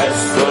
I saw